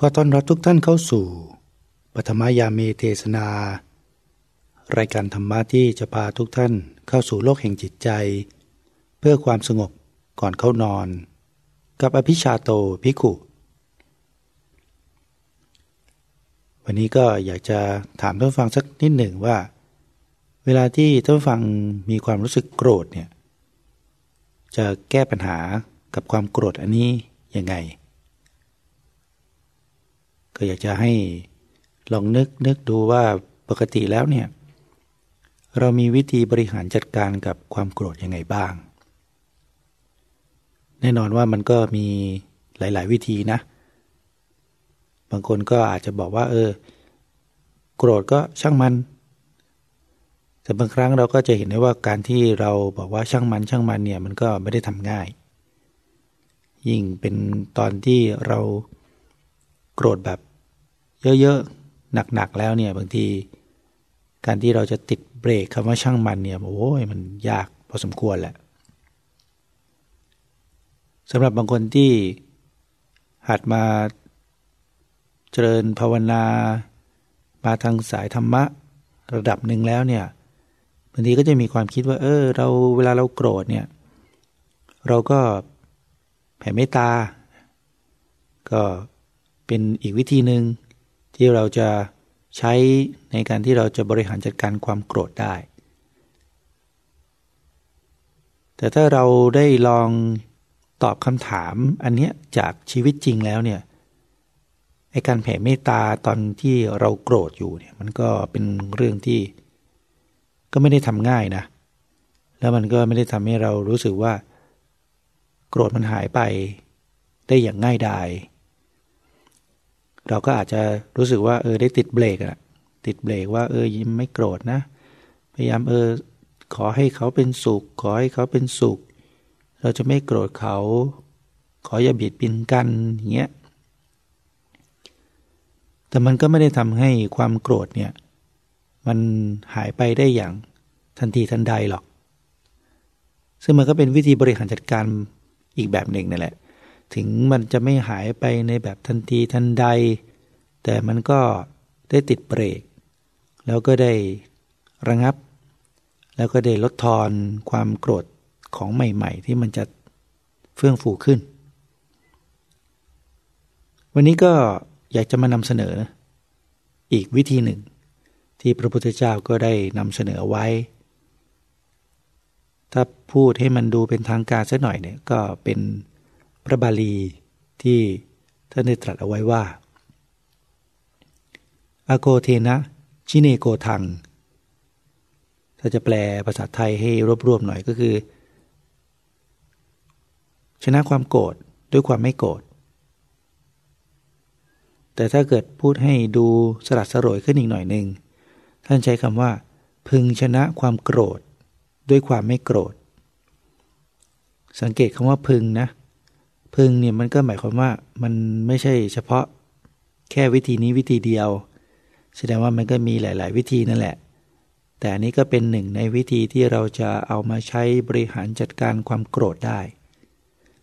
ขอต้อนรับทุกท่านเข้าสู่ปฐมยามีเทศนา รายการธรรมะที่จะพาทุกท่านเข้าสู่โลกแห่งจิตใจ เพื่อความสงบก่อนเข้านอน กับอภิชาโตภิกขุวันนี้ก็อยากจะถามท่านฟังสักนิดหนึ่งว่า เวลาที่ท่านฟังมีความรู้สึกโกรธเนี่ยจะแก้ปัญหากับความโกรธอันนี้ยังไง ก็อยากจะให้ลองนึกนึกดูว่าปกติแล้วเนี่ย เรามีวิธีบริหารจัดการกับความโกรธยังไงบ้าง แน่นอนว่ามันก็มีหลาย ๆ วิธีนะ บางคนก็อาจจะบอกว่า เออ โกรธก็ช่างมัน แต่บางครั้งเราก็จะเห็นได้ว่าการที่เราบอกว่าช่างมันช่างมันเนี่ยมันก็ไม่ได้ทำง่าย ยิ่งเป็นตอนที่เรา โกรธแบบเยอะๆ หนักๆ แล้วเนี่ยบางที การที่เราจะติดเบรกคำว่าช่างมันเนี่ยโอ้ยมันยากพอสมควรแหละสำหรับบางคนที่หัดมาเจริญภาวนา มาทางสายธรรมะระดับหนึ่งแล้วเนี่ยบางทีก็จะมีความคิดว่า เออ เราเวลาเราโกรธเนี่ย เราก็แผ่เมตตา ก็ เป็นอีกวิธีหนึ่งที่เราจะใช้ในการที่เราจะบริหารจัดการความโกรธได้ แต่ถ้าเราได้ลองตอบคำถามอันเนี้ยจากชีวิตจริงแล้วเนี่ยไอการแผ่เมตตาตอนที่เราโกรธอยู่เนี่ยมันก็เป็นเรื่องที่ ก็ไม่ได้ทำง่ายนะ แล้วมันก็ไม่ได้ทำให้เรารู้สึกว่า โกรธมันหายไปได้อย่างง่ายดาย เราก็อาจจะรู้สึกว่าเออได้ติดเบรกอะติดเบรกว่าเออยิ้มไม่โกรธนะ พยายามเออขอให้เขาเป็นสุข ขอให้เขาเป็นสุข เราจะไม่โกรธเขา ขออย่าเบียดเบียนกันอย่างเงี้ยแต่มันก็ไม่ได้ทำให้ความโกรธเนี่ยมันหายไปได้อย่างทันทีทันใดหรอก ซึ่งมันก็เป็นวิธีบริหารจัดการอีกแบบหนึ่งนั่นแหละ ถึงมันจะไม่หายไปในแบบทันทีทันใด แต่มันก็ได้ติดเบรก แล้วก็ได้ระงับ แล้วก็ได้ลดทอนความโกรธของใหม่ ๆ ที่มันจะเฟื่องฟูขึ้น วันนี้ก็อยากจะมานำเสนอ อีกวิธีหนึ่ง ที่พระพุทธเจ้าก็ได้นำเสนอไว้ ถ้าพูดให้มันดูเป็นทางการสักหน่อยเนี่ยก็เป็น พระบาลีที่ท่านได้ตรัสเอาไว้ว่าอาโกเทนะชิเนโกทัง ถ้าจะแปลภาษาไทยให้รวบๆหน่อยก็คือ ชนะความโกรธด้วยความไม่โกรธ แต่ถ้าเกิดพูดให้ดูสลัดสรวยขึ้นอีกหน่อยหนึ่ง ท่านใช้คำว่า พึงชนะความโกรธ ด้วยความไม่โกรธ สังเกตคำว่าพึงนะ พึงเนี่ยมันก็หมายความว่ามันไม่ใช่เฉพาะแค่วิธีนี้วิธีเดียว แสดงว่ามันก็มีหลาย ๆ วิธีนั่นแหละ แต่อันนี้ก็เป็นหนึ่งในวิธีที่เราจะเอามาใช้บริหารจัดการความโกรธได้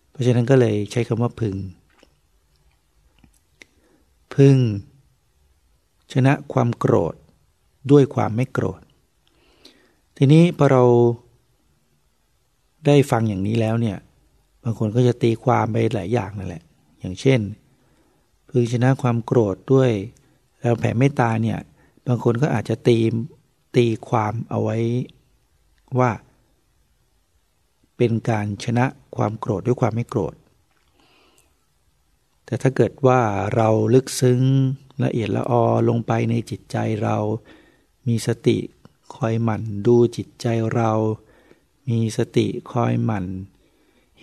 เพราะฉะนั้นก็เลยใช้คำว่าพึง พึง ชนะความโกรธด้วยความไม่โกรธ ทีนี้พอเราได้ฟังอย่างนี้แล้วเนี่ย บางคนก็จะตีความไปหลายอย่างนั่นแหละ อย่างเช่นพึงชนะความโกรธด้วยแล้วแผ่เมตตาเนี่ย บางคนก็อาจจะตีตีความเอาไว้ว่า เป็นการชนะความโกรธด้วยความไม่โกรธ แต่ถ้าเกิดว่าเราลึกซึ้งละเอียดละออลงไปในจิตใจเรา มีสติคอยหมั่นดูจิตใจเรา มีสติคอยหมั่น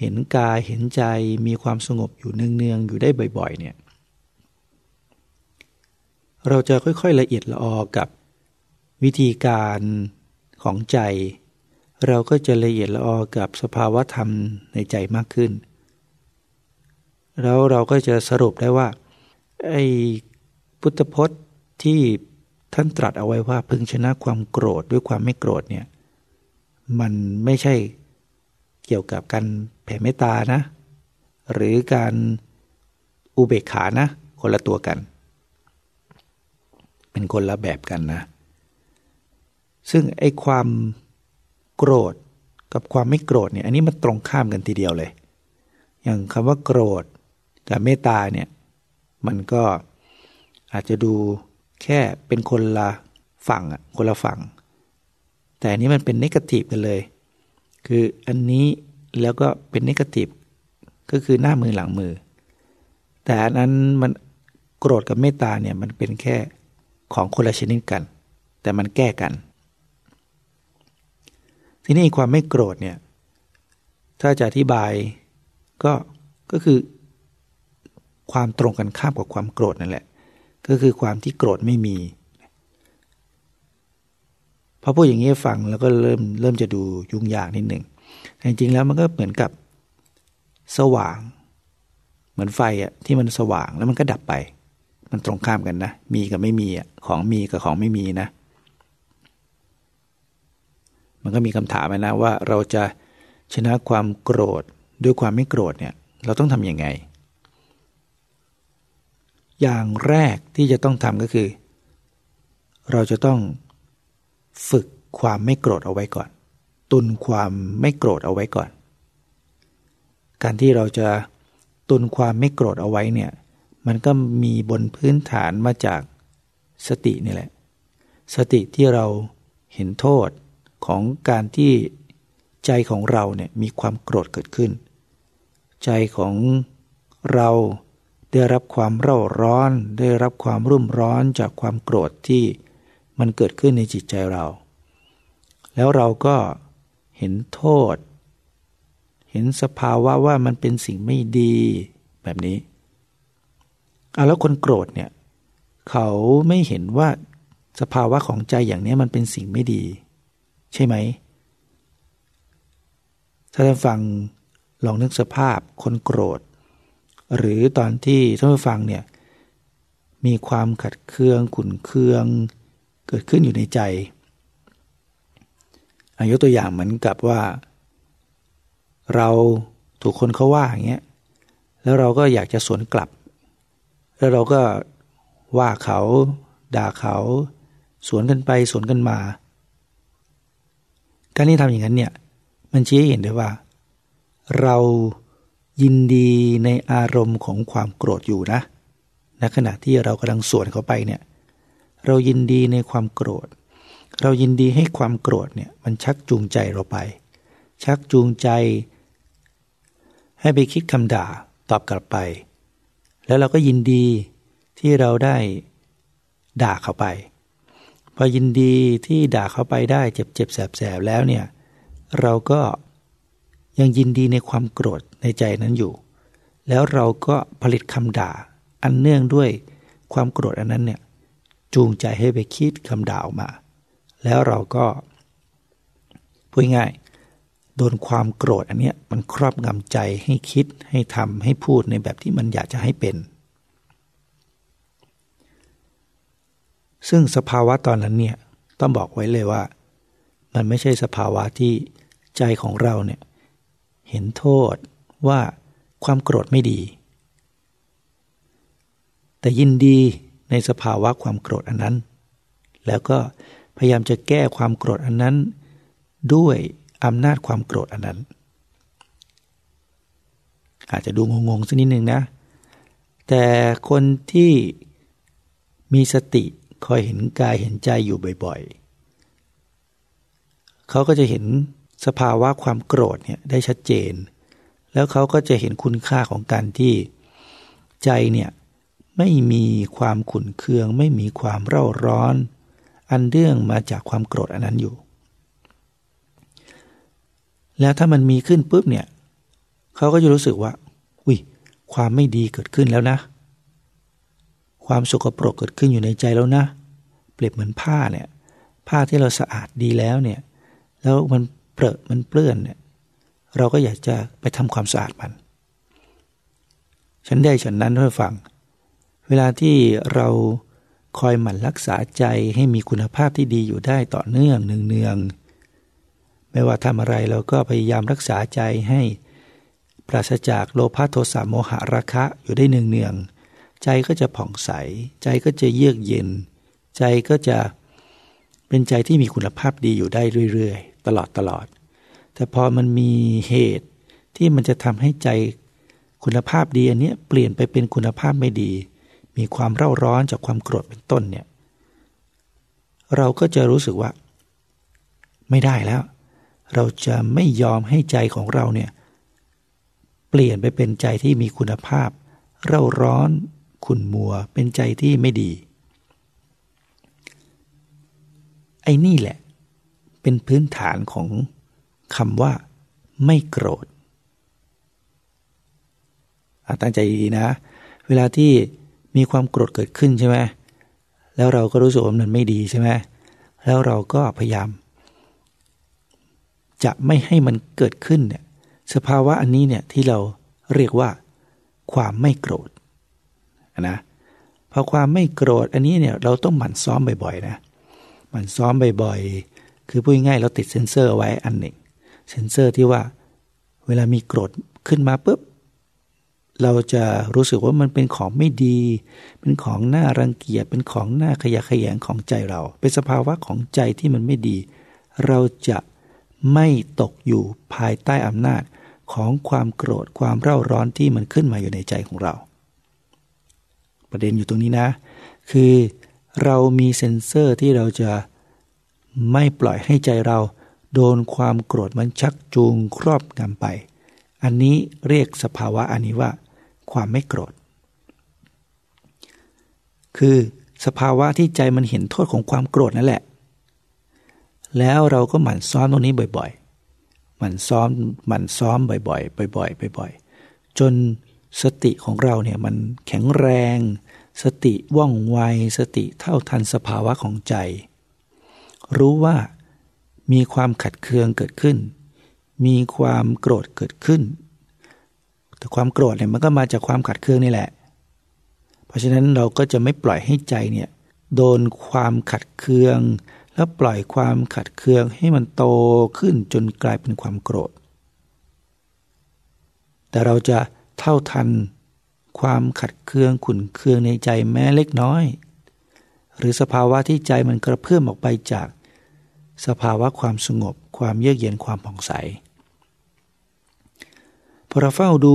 เห็นกายเห็นใจมีความสงบอยู่เนืองๆอยู่ได้บ่อยๆเนี่ยเราจะค่อยๆละเอียดละออกับวิธีการของใจ เราก็จะละเอียดละออกับสภาวะธรรมในใจมากขึ้น แล้วเราก็จะสรุปได้ว่าไอ้พุทธพจน์ที่ท่านตรัสเอาไว้ว่าพึงชนะความโกรธด้วยความไม่โกรธเนี่ยมันไม่ใช่ เกี่ยวกับการแผ่เมตตานะ หรือการอุเบกขานะ คนละตัวกัน เป็นคนละแบบกันนะ ซึ่งไอ้ความโกรธกับความไม่โกรธเนี่ย อันนี้มันตรงข้ามกันทีเดียวเลย อย่างคำว่าโกรธกับเมตตาเนี่ย มันก็อาจจะดูแค่เป็นคนละฝั่งอะคนละฝั่ง แต่อันนี้มันเป็นนกทีฟกันเลย คืออันนี้แล้วก็เป็นนิกาทีฟก็คือหน้ามือหลังมือ แต่อันนั้นมันโกรธกับเมตตาเนี่ยมันเป็นแค่ของคนละชนิดกัน แต่มันแก้กัน ทีนี้ความไม่โกรธเนี่ยถ้าจะอธิบายก็ก็คือความตรงกันข้ามกับความโกรธนั่นแหละ ก็คือความที่โกรธไม่มี พอพูดอย่างนี้ฟังแล้วก็เริ่มเริ่มจะดูยุ่งยากนิดหนึ่งแต่จริงๆแล้วมันก็เหมือนกับสว่าง เหมือนไฟอะที่มันสว่างแล้วมันก็ดับไป มันตรงข้ามกันนะ มีกับไม่มีอะของมีกับของไม่มีนะ มันก็มีคำถามนะว่าเราจะชนะความโกรธด้วยความไม่โกรธเนี่ย เราต้องทำยังไง อย่างแรกที่จะต้องทำก็คือ เราจะต้อง ฝึกความไม่โกรธเอาไว้ก่อน ตุนความไม่โกรธเอาไว้ก่อน การที่เราจะตุนความไม่โกรธเอาไว้เนี่ย มันก็มีบนพื้นฐานมาจากสตินี่แหละ สติที่เราเห็นโทษของการที่ใจของเราเนี่ยมีความโกรธเกิดขึ้น ใจของเราได้รับความเร่าร้อน ได้รับความรุ่มร้อนจากความโกรธที่ มันเกิดขึ้นในจิตใจเรา แล้วเราก็เห็นโทษ เห็นสภาวะว่ามันเป็นสิ่งไม่ดีแบบนี้เอาแล้วคนโกรธเนี่ยเขาไม่เห็นว่าสภาวะของใจอย่างนี้มันเป็นสิ่งไม่ดี ใช่ไหม ถ้าท่านฟังลองนึกสภาพคนโกรธ หรือตอนที่ท่านฟังเนี่ยมีความขัดเคืองขุนเคือง เกิดขึ้นอยู่ในใจอายกตัวอย่างเหมือนกับว่า เราถูกคนเขาว่าอย่างเงี้ยแล้วเราก็อยากจะสวนกลับ แล้วเราก็ว่าเขา ด่าเขา สวนกันไปสวนกันมา การที่ทำอย่างนั้นเนี่ยมันชี้ให้เห็นได้ว่า เรายินดีในอารมณ์ของความโกรธอยู่นะณขณะที่เรากำลังสวนเขาไปเนี่ย เรายินดีในความโกรธ เรายินดีให้ความโกรธเนี่ยมันชักจูงใจเราไป ชักจูงใจ ให้ไปคิดคำด่าตอบกลับไป แล้วเราก็ยินดีที่เราได้ด่าเขาไป พอยินดีที่ด่าเขาไปได้เจ็บเจ็บแสบแสบแล้วเนี่ยเราก็ยังยินดีในความโกรธในใจนั้นอยู่ แล้วเราก็ผลิตคำด่าอันเนื่องด้วยความโกรธอันนั้นเนี่ย จูงใจให้ไปคิดคำด่าออกมา แล้วเราก็พูดง่ายโดนความโกรธอันเนี้ยมันครอบงำใจให้คิดให้ทำให้พูดในแบบที่มันอยากจะให้เป็น ซึ่งสภาวะตอนนั้นเนี่ยต้องบอกไว้เลยว่า มันไม่ใช่สภาวะที่ใจของเราเนี่ยเห็นโทษว่าความโกรธไม่ดี แต่ยินดี ในสภาวะความโกรธอันนั้น แล้วก็พยายามจะแก้ความโกรธอันนั้น ด้วยอำนาจความโกรธอันนั้น อาจจะดูงงๆสักนิดนึงนะ แต่คนที่มีสติคอยเห็นกายเห็นใจอยู่บ่อยๆ เขาก็จะเห็นสภาวะความโกรธเนี่ยได้ชัดเจน แล้วเขาก็จะเห็นคุณค่าของการที่ใจเนี่ย ไม่มีความขุนเคือง ไม่มีความเร่าร้อน อันเรื่องมาจากความโกรธอันนั้นอยู่ แล้วถ้ามันมีขึ้นปุ๊บเนี่ยเขาก็จะรู้สึกว่าอุ้ยความไม่ดีเกิดขึ้นแล้วนะ ความสกปรกเกิดขึ้นอยู่ในใจแล้วนะ เปรียบเหมือนผ้าเนี่ย ผ้าที่เราสะอาดดีแล้วเนี่ย แล้วมันเปรอะมันเปื้อนเนี่ย เราก็อยากจะไปทำความสะอาดมัน ฉันได้ฉันนั้นให้ฟัง เวลาที่เราคอยหมั่นรักษาใจให้มีคุณภาพที่ดีอยู่ได้ต่อเนื่องเนืองๆไม่ว่าทำอะไรเราก็พยายามรักษาใจให้ปราศจากโลภะโทสะโมหะราคะอยู่ได้เนืองใจก็จะผ่องใส ใจก็จะเยือกเย็น ใจก็จะเป็นใจที่มีคุณภาพดีอยู่ได้เรื่อยๆ ตลอดตลอด แต่พอมันมีเหตุที่มันจะทำให้ใจคุณภาพดีอันนี้เปลี่ยนไปเป็นคุณภาพไม่ดี มีความเร่าร้อนจากความโกรธเป็นต้นเนี่ย เราก็จะรู้สึกว่า ไม่ได้แล้ว เราจะไม่ยอมให้ใจของเราเนี่ยเปลี่ยนไปเป็นใจที่มีคุณภาพ เร่าร้อนขุ่นมัวเป็นใจที่ไม่ดี ไอ้นี่แหละ เป็นพื้นฐานของคำว่า ไม่โกรธตั้งใจดีนะ เวลาที่ มีความโกรธเกิดขึ้นใช่ไหมแล้วเราก็รู้สึกว่ามันไม่ดีใช่ไหมแล้วเราก็พยายาม จะไม่ให้มันเกิดขึ้นเนี่ยสภาวะอันนี้เนี่ยที่เราเรียกว่า ความไม่โกรธนะพอความไม่โกรธอันนี้เนี่ยเราต้องหมั่นซ้อมบ่อยๆนะหมั่นซ้อมบ่อยๆ คือพูดง่ายเราติดเซ็นเซอร์ไว้อันหนึ่งเซ็นเซอร์ที่ว่า เวลามีโกรธขึ้นมาปุ๊บ เราจะรู้สึกว่ามันเป็นของไม่ดี เป็นของน่ารังเกียจ เป็นของน่าขยะแขยงของใจเรา เป็นสภาวะของใจที่มันไม่ดี เราจะไม่ตกอยู่ภายใต้อำนาจของความโกรธความเร่าร้อนที่มันขึ้นมาอยู่ในใจของเรา ประเด็นอยู่ตรงนี้นะ คือเรามีเซ็นเซอร์ที่เราจะไม่ปล่อยให้ใจเรา โดนความโกรธมันชักจูงครอบงำไป อันนี้เรียกสภาวะอันนี้ว่า ความไม่โกรธ คือสภาวะที่ใจมันเห็นโทษของความโกรธนั่นแหละ แล้วเราก็หมั่นซ้อมตรงนี้บ่อยๆ หมั่นซ้อมหมั่นซ้อมบ่อยๆ บ่อยๆ บ่อยๆ จนสติของเราเนี่ยมันแข็งแรง สติว่องไว สติเท่าทันสภาวะของใจ รู้ว่ามีความขัดเคืองเกิดขึ้น มีความโกรธเกิดขึ้น แต่ความโกรธเนี่ยมันก็มาจากความขัดเคืองนี่แหละ เพราะฉะนั้นเราก็จะไม่ปล่อยให้ใจเนี่ยโดนความขัดเคือง แล้วปล่อยความขัดเคืองให้มันโตขึ้นจนกลายเป็นความโกรธ แต่เราจะเท่าทันความขัดเคืองขุนเคืองในใจแม้เล็กน้อย หรือสภาวะที่ใจมันกระเพื่อมออกไปจาก สภาวะความสงบ ความเยือกเย็นความผ่องใส พอเราเฝ้าดู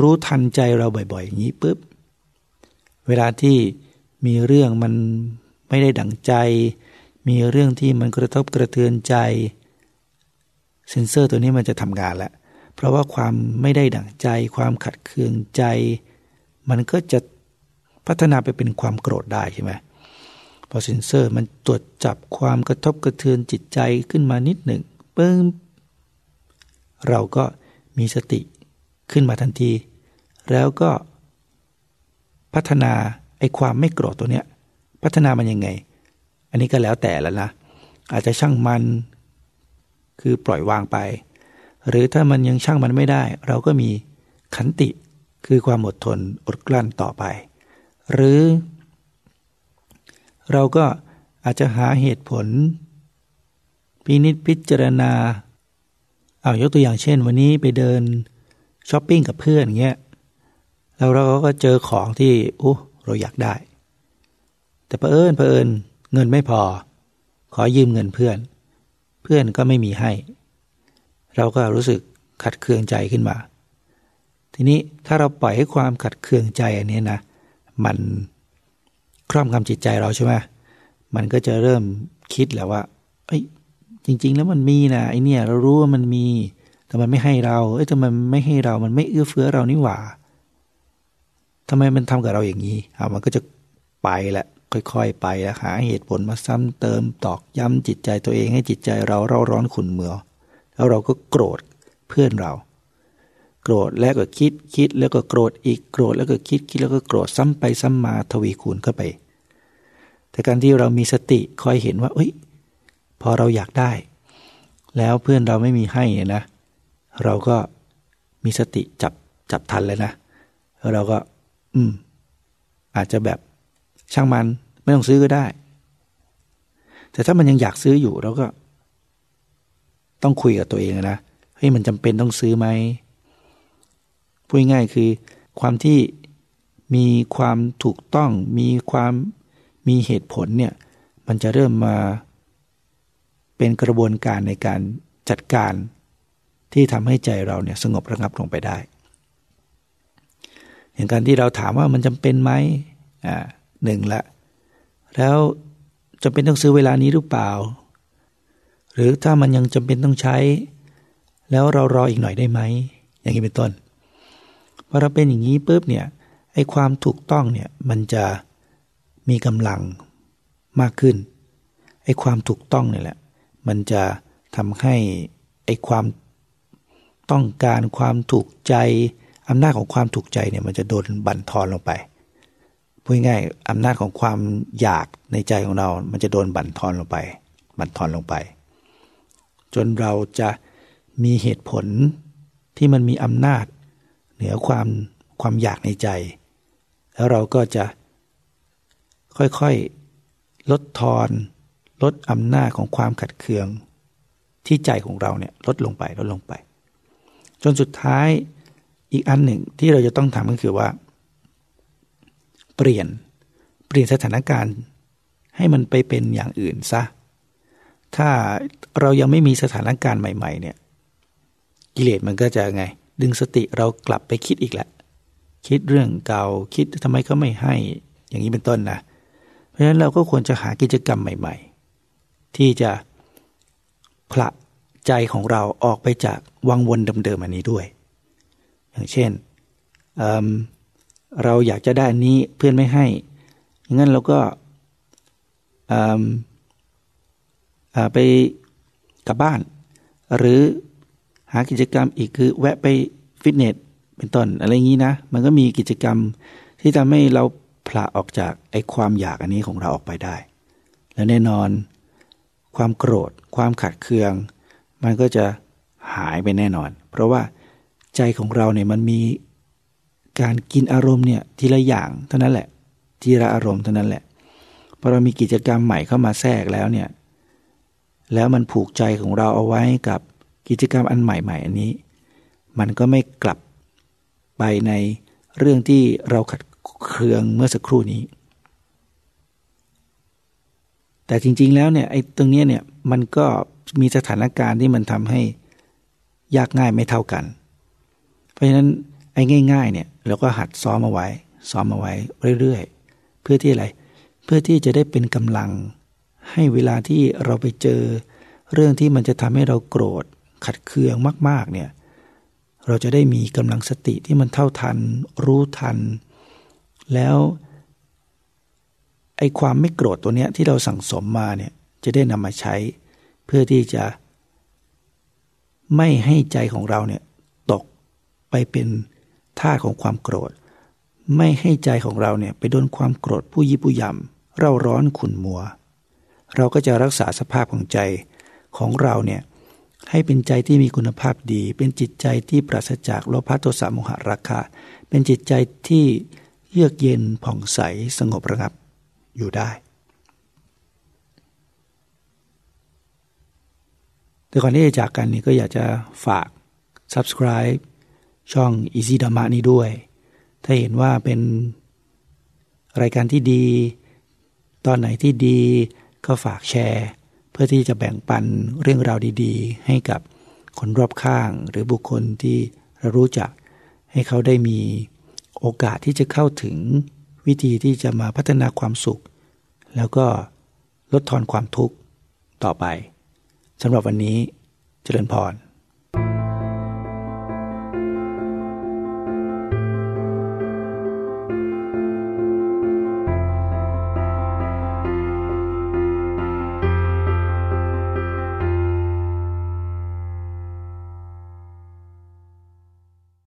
รู้ทันใจเราบ่อย ๆ อย่างนี้ปุ๊บเวลาที่มีเรื่องมันไม่ได้ดั่งใจ มีเรื่องที่มันกระทบกระเทือนใจเซนเซอร์ตัวนี้มันจะทำงานแล้วเพราะว่าความไม่ได้ดั่งใจ ความขัดเคืองใจ มันก็จะพัฒนาไปเป็นความโกรธได้ใช่ไหมพอเซนเซอร์มันตรวจจับความกระทบกระเทือนจิตใจขึ้นมานิดหนึ่งปึ้งเราก็มีสติ ขึ้นมาทันที แล้วก็พัฒนาไอ้ความไม่โกรธตัวเนี้ย พัฒนามันยังไง อันนี้ก็แล้วแต่แล้วนะอาจจะช่างมันคือปล่อยวางไป หรือถ้ามันยังช่างมันไม่ได้ เราก็มีขันติคือความอดทนอดกลั้นต่อไป หรือ เราก็อาจจะหาเหตุผล พินิจพิจารณา เอายกตัวอย่างเช่น วันนี้ไปเดิน ช้อปปิ้งกับเพื่อนเงี้ยแล้วเราก็เจอของที่โอ้เราอยากได้ แต่เผอิญเผอิญเงินไม่พอ ขอยืมเงินเพื่อน เพื่อนก็ไม่มีให้ เราก็รู้สึกขัดเคืองใจขึ้นมา ทีนี้ถ้าเราปล่อยให้ความขัดเคืองใจอันนี้นะมันครอบงำจิตใจเราใช่ไหมมันก็จะเริ่มคิดแหละว่า เอ้ยจริง ๆ แล้วมันมีนะไอเนี่ย เรารู้ว่ามันมี แต่มันไม่ให้เรา เอ้ยทำไมไม่ให้เรา มันไม่เอื้อเฟื้อเรานี่หว่าทำไมมันทำกับเราอย่างนี้อ่ามันก็จะไปละค่อยๆ ไปแล้วหาเหตุผลมาซ้ำเติมตอกย้ำจิตใจตัวเองให้จิตใจเราเร่าร้อนขุนเมือแล้วเราก็โกรธเพื่อนเรา โกรธแล้วก็คิดคิดแล้วก็โกรธอีกโกรธแล้วก็คิดคิดแล้วก็โกรธซ้ำไปซ้ำมาทวีคูณเข้าไป แต่การที่เรามีสติคอยเห็นว่า เอ้ย พอเราอยากได้ แล้วเพื่อนเราไม่มีให้เนี่ยนะ เราก็มีสติจับจับทันเลยนะแล้วเราก็ อืม อาจจะแบบช่างมันไม่ต้องซื้อก็ได้ แต่ถ้ามันยังอยากซื้ออยู่ เราก็ ต้องคุยกับตัวเองนะเฮ้ยมันจำเป็นต้องซื้อไหมพูดง่ายคือ ความที่มีความถูกต้อง มีความมีเหตุผลเนี่ย มันจะเริ่มมาเป็นกระบวนการในการจัดการ ที่ทำให้ใจเราเนี่ยสงบระงับลงไปได้ อย่างการที่เราถามว่ามันจำเป็นไหมอ่าหนึ่งละแล้วจำเป็นต้องซื้อเวลานี้หรือเปล่า หรือถ้ามันยังจำเป็นต้องใช้ แล้วเรารออีกหน่อยได้ไหมอย่างนี้เป็นต้นพอเราเป็นอย่างนี้ปุ๊บเนี่ยไอ้ความถูกต้องเนี่ยมันจะมีกำลังมากขึ้นไอ้ความถูกต้องเนี่ยแหละ มันจะทำให้ไอ้ความ ต้องการความถูกใจอำนาจของความถูกใจเนี่ยมันจะโดนบั่นทอนลงไปพูดง่ายอำนาจของความอยากในใจของเรา มันจะโดนบั่นทอนลงไป บั่นทอนลงไป จนเราจะมีเหตุผลที่มันมีอำนาจ เหนือความความอยากในใจ แล้วเราก็จะค่อยๆลดทอน ลดอำนาจของความขัดเคือง ที่ใจของเราเนี่ยลดลงไปลดลงไป จนสุดท้ายอีกอันหนึ่งที่เราจะต้องทำก็คือว่า เปลี่ยนเปลี่ยนสถานการณ์ ให้มันไปเป็นอย่างอื่นซะ ถ้าเรายังไม่มีสถานการณ์ใหม่ ๆ เนี่ย กิเลสมันก็จะไง ดึงสติเรากลับไปคิดอีกแหละ คิดเรื่องเก่าคิดทำไมเขาไม่ให้อย่างนี้เป็นต้นนะเพราะฉะนั้นเราก็ควรจะหากิจกรรมใหม่ ๆ ที่จะผละ ใจของเราออกไปจากวังวนเดิมๆอันนี้ด้วย อย่างเช่นเเราอยากจะได้อันนี้เพื่อนไม่ให้งั้นเราก็ไปกลับบ้าน หรือหากิจกรรมอีกคือแวะไปฟิตเนสเป็นต้นอะไรอย่างนี้นะ มันก็มีกิจกรรมที่ทำให้เราผละออกจากไอ้ความอยากอันนี้ของเราออกไปได้ และแน่นอน ความโกรธ ความขัดเคือง มันก็จะหายไปแน่นอน เพราะว่าใจของเราเนี่ยมันมีการกินอารมณ์เนี่ยทีละอย่างเท่านั้นแหละ ทีละอารมณ์เท่านั้นแหละพอเรามีกิจกรรมใหม่เข้ามาแทรกแล้วเนี่ยแล้วมันผูกใจของเราเอาไว้กับกิจกรรมอันใหม่ๆอันนี้ มันก็ไม่กลับไปในเรื่องที่เราขัดเคืองเมื่อสักครู่นี้ แต่จริงๆแล้วเนี่ยไอ้ตรงนี้เนี่ยมันก็ มีสถานการณ์ที่มันทำให้ยากง่ายไม่เท่ากัน เพราะฉะนั้นไอ้ง่าย ๆ เนี่ยเราก็หัดซ้อมเอาไว้ ซ้อมเอาไว้เรื่อยๆ เพื่อที่อะไร เพื่อที่จะได้เป็นกำลัง ให้เวลาที่เราไปเจอ เรื่องที่มันจะทำให้เราโกรธขัดเคืองมาก ๆ เนี่ยเราจะได้มีกำลังสติที่มันเท่าทัน รู้ทัน แล้วไอ้ความไม่โกรธตัวเนี้ยที่เราสั่งสมมาเนี่ยจะได้นำมาใช้ เพื่อที่จะไม่ให้ใจของเราเนี่ยตกไปเป็นท่าของความโกรธ ไม่ให้ใจของเราเนี่ยไปโดนความโกรธผู้ยิบผู้ยำเราร้อนขุนมัว เราก็จะรักษาสภาพของใจของเราเนี่ยให้เป็นใจที่มีคุณภาพดี เป็นจิตใจที่ปราศจากโลภะโทสะโมหะราคะ เป็นจิตใจที่เยือกเย็นผ่องใสสงบระงับอยู่ได้ แต่ก่อนที่จะจากกันนี่ก็อยากจะฝาก subscribe ช่อง Easy Dhamma นี้ด้วย ถ้าเห็นว่าเป็นรายการที่ดี ตอนไหนที่ดีก็ฝากแชร์ เพื่อที่จะแบ่งปันเรื่องราวดีๆ ให้กับคนรอบข้าง หรือบุคคลที่เรารู้จัก ให้เขาได้มีโอกาสที่จะเข้าถึงวิธีที่จะมาพัฒนาความสุข แล้วก็ลดทอนความทุกข์ต่อไป สำหรับวันนี้เจริญพร